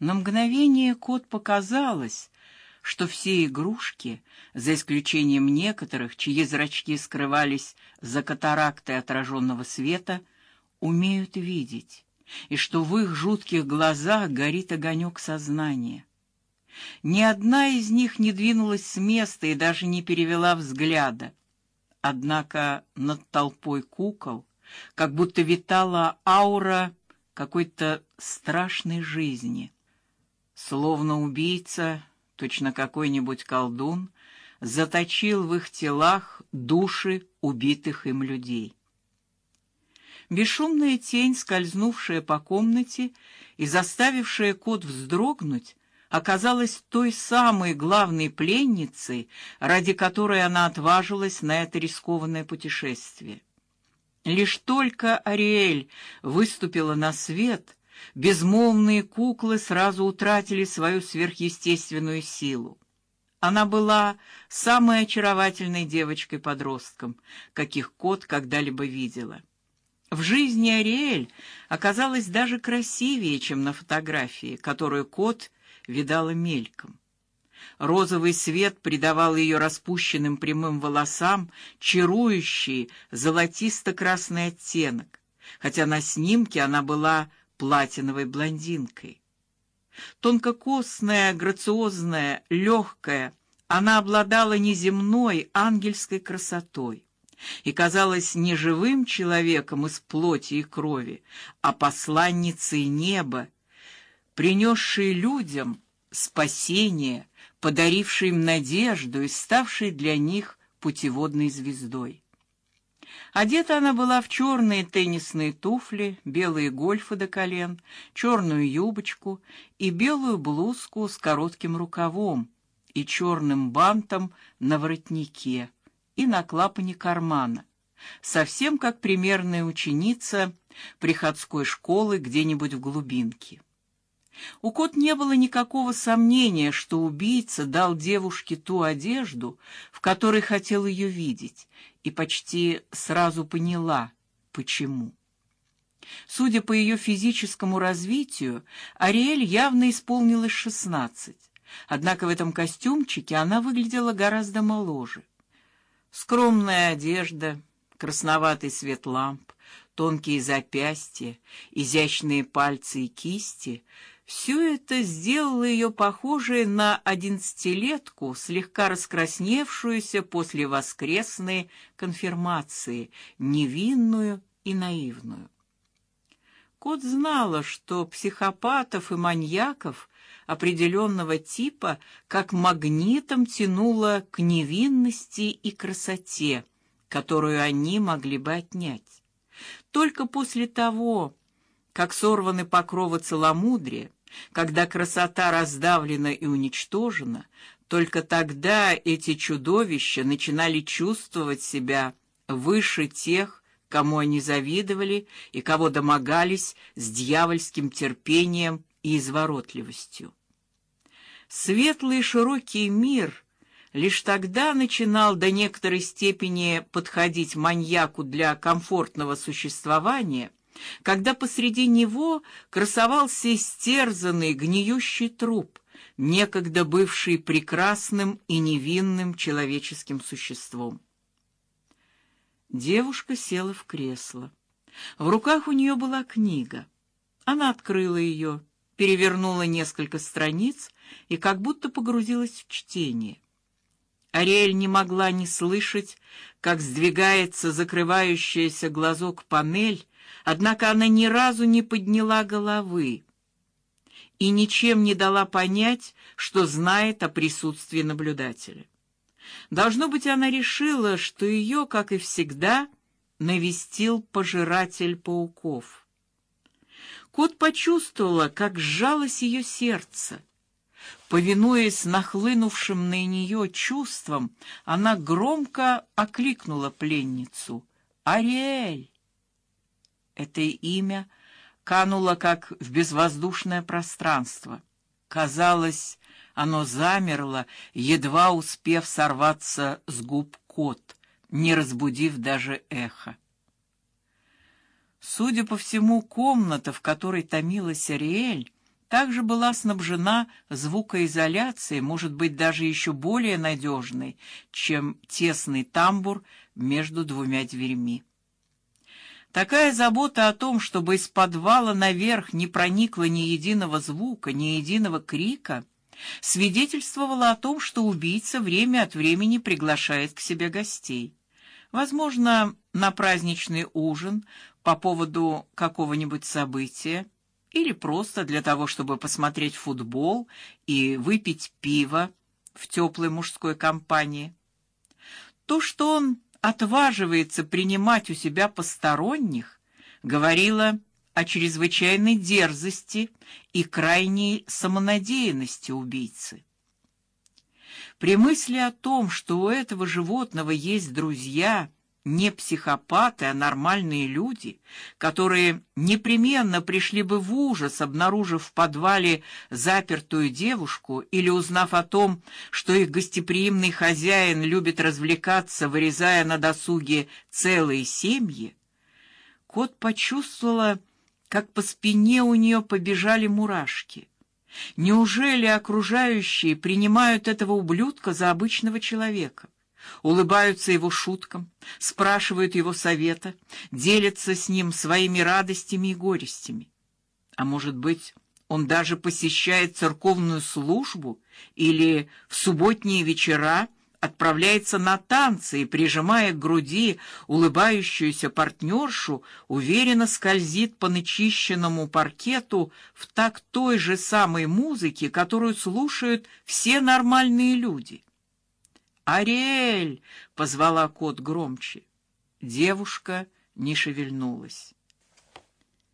На мгновение кот показалось, что все игрушки, за исключением некоторых, чьи зрачки скрывались за катарактой отраженного света, умеют видеть, и что в их жутких глазах горит огонек сознания. Ни одна из них не двинулась с места и даже не перевела взгляда. Однако над толпой кукол как будто витала аура какой-то страшной жизни. Словно убийца, точно какой-нибудь колдун, заточил в их телах души убитых им людей. Бесшумная тень, скользнувшая по комнате и заставившая кот вздрогнуть, оказалась той самой главной пленницей, ради которой она отважилась на это рискованное путешествие. Лишь только Ариэль выступила на свет, безмолвные куклы сразу утратили свою сверхъестественную силу. Она была самой очаровательной девочкой-подростком, каких кот когда-либо видела. В жизни Ариэль оказалась даже красивее, чем на фотографии, которую кот видала мельком. Розовый свет придавал ее распущенным прямым волосам чарующий золотисто-красный оттенок, хотя на снимке она была платиновой блондинкой. Тонкокосная, грациозная, легкая, она обладала неземной ангельской красотой и казалась не живым человеком из плоти и крови, а посланницей неба, принесшей людям спасение, подарившей им надежду и ставшей для них путеводной звездой. Одета она была в черные теннисные туфли, белые гольфы до колен, черную юбочку и белую блузку с коротким рукавом и черным бантом на воротнике и на клапане кармана, совсем как примерная ученица приходской школы где-нибудь в глубинке. У Кот не было никакого сомнения, что убийца дал девушке ту одежду, в которой хотел ее видеть, и почти сразу поняла, почему. Судя по ее физическому развитию, Ариэль явно исполнилось шестнадцать, однако в этом костюмчике она выглядела гораздо моложе. Скромная одежда, красноватый свет ламп, тонкие запястья, изящные пальцы и кисти — все это сделало ее похожей на одиннадцатилетку, слегка раскрасневшуюся после воскресной конфирмации, невинную и наивную. Кот знала, что психопатов и маньяков определенного типа как магнитом тянуло к невинности и красоте, которую они могли бы отнять. Только после того, как сорваны покровы целомудрия, когда красота раздавлена и уничтожена, только тогда эти чудовища начинали чувствовать себя выше тех, кому они завидовали и кого домогались с дьявольским терпением и изворотливостью. Светлый широкий мир лишь тогда начинал до некоторой степени подходить маньяку для комфортного существования, когда посреди него красовался истерзанный гниющий труп, некогда бывший прекрасным и невинным человеческим существом. Девушка села в кресло. В руках у нее была книга. Она открыла ее, перевернула несколько страниц и как будто погрузилась в чтение. Ариэль не могла не слышать, как сдвигается закрывающаяся глазок панель, однако она ни разу не подняла головы и ничем не дала понять, что знает о присутствии наблюдателя. Должно быть, она решила, что ее, как и всегда, навестил пожиратель пауков. Кот почувствовала, как сжалось ее сердце. Повинуясь нахлынувшим на нее чувствам, она громко окликнула пленницу: "Ариэль!" Это имя кануло как в безвоздушное пространство. Казалось, оно замерло, едва успев сорваться с губ кот, не разбудив даже эхо. Судя по всему, комната, в которой томилась Ариэль, также была снабжена звукоизоляцией, может быть, даже еще более надежной, чем тесный тамбур между двумя дверьми. Такая забота о том, чтобы из подвала наверх не проникло ни единого звука, ни единого крика, свидетельствовала о том, что убийца время от времени приглашает к себе гостей. Возможно, на праздничный ужин по поводу какого-нибудь события или просто для того, чтобы посмотреть футбол и выпить пиво в теплой мужской компании. То, что он отваживается принимать у себя посторонних, говорила о чрезвычайной дерзости и крайней самонадеянности убийцы. При мысли о том, что у этого животного есть друзья, не психопаты, а нормальные люди, которые непременно пришли бы в ужас, обнаружив в подвале запертую девушку или узнав о том, что их гостеприимный хозяин любит развлекаться, вырезая на досуге целые семьи, кот почувствовала, как по спине у нее побежали мурашки. Неужели окружающие принимают этого ублюдка за обычного человека? Улыбаются его шуткам, спрашивают его совета, делятся с ним своими радостями и горестями. А может быть, он даже посещает церковную службу или в субботние вечера отправляется на танцы и, прижимая к груди улыбающуюся партнершу, уверенно скользит по начищенному паркету в такт той же самой музыки, которую слушают все нормальные люди. «Ариэль!» — позвала кот громче. Девушка не шевельнулась.